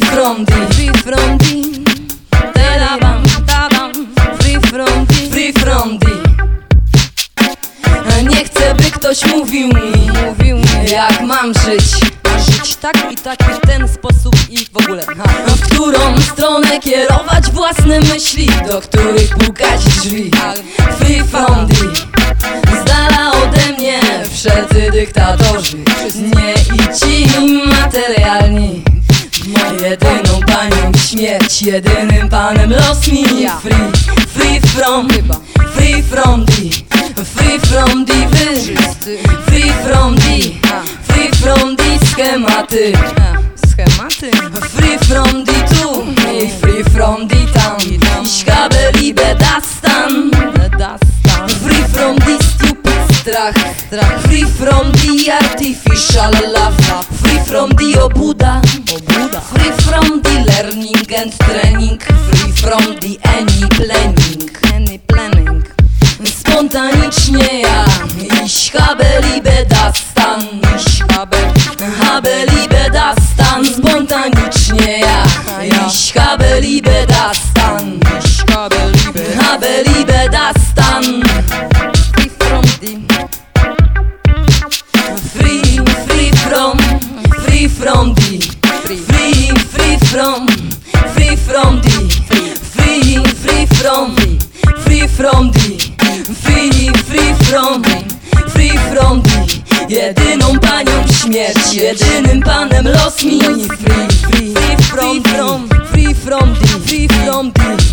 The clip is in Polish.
free from the Free from the Free from the Free Nie chcę, by ktoś mówił mi Mówił mi. Jak mam żyć. Żyć tak i tak i w ten sposób i w ogóle. Ha. W którą stronę kierować własne myśli? Do których pukać drzwi? Tak. Free from the Z dala ode mnie wszelcy dyktatorzy. Nie i ci materialni. Jedyną panią śmierć. Jedynym panem los mi. Free, free from. Free from the Free from the wy. Free from the. Free from the schematy. Schematy? Free from the tu. I free from the tam. Ich habe liebe das dann Free from the strach Strach. Free from the artificial love Free from the obuda. Free from the learning and training. Free from the any planning. Any planning. Spontanicznie ja. Ich habe liebe das dann. Ich Habe Habe liebe dann. Spontanicznie Ja. Ich habe liebe Free. From, free from the Free, free from, free from the Free, free from, free from the Jedyną panią śmierć, jedynym panem los mi Free, free, free from, free from the Free from the